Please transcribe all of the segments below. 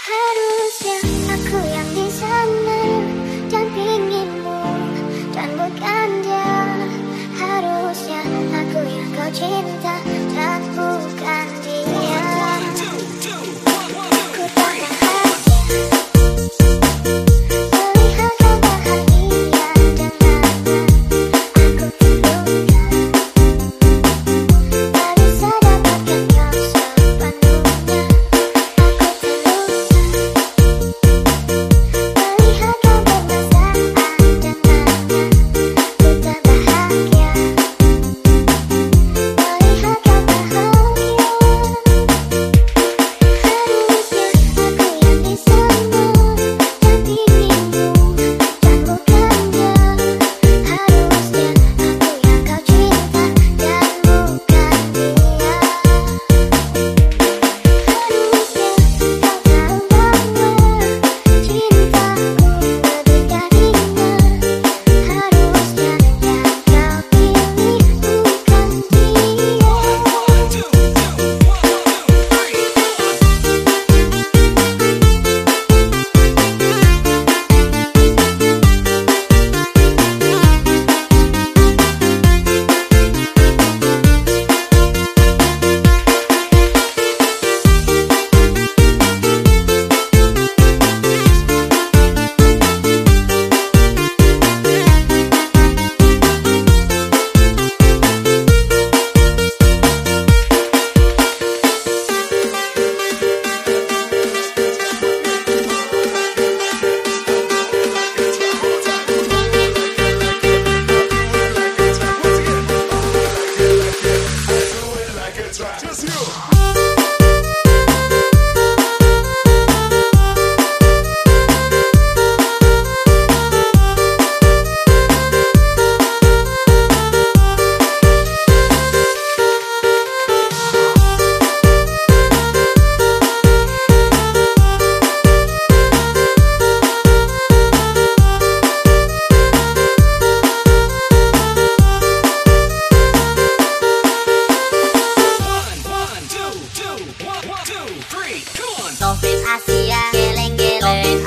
Harusnya aku yang di sana dampingimu dan bukan dia. Harusnya aku yang kau cintai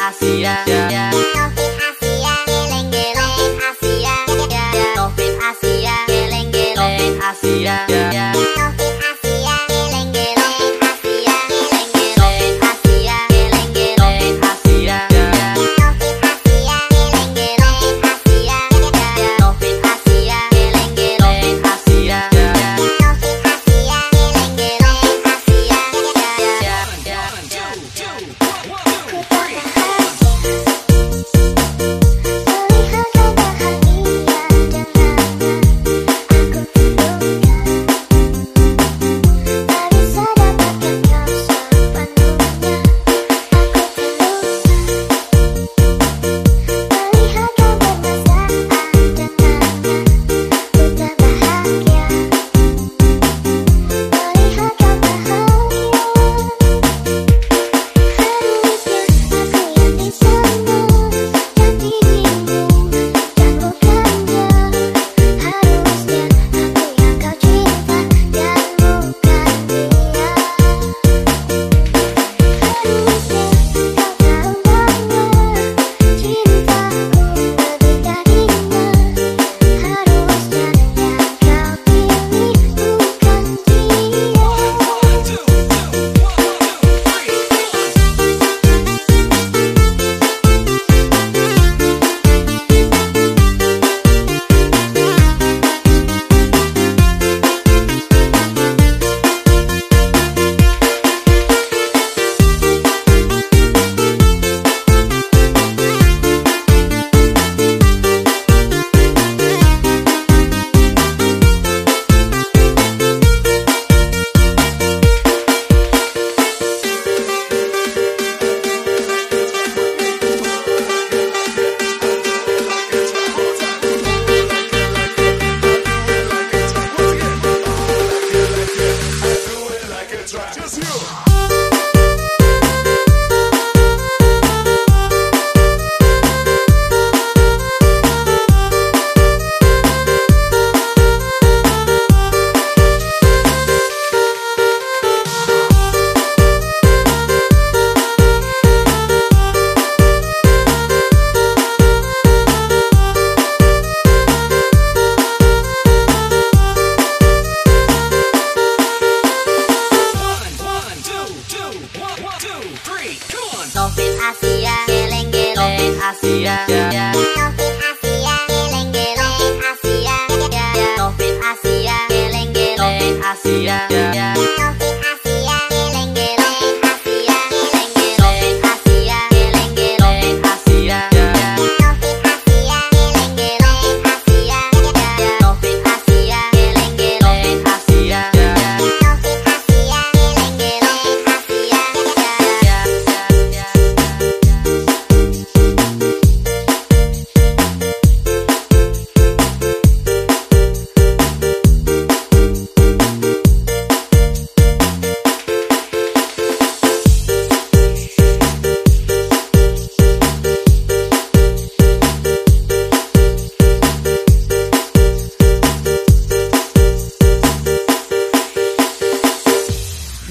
Así, ya.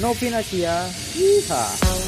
Novin Asia. Yeehaw.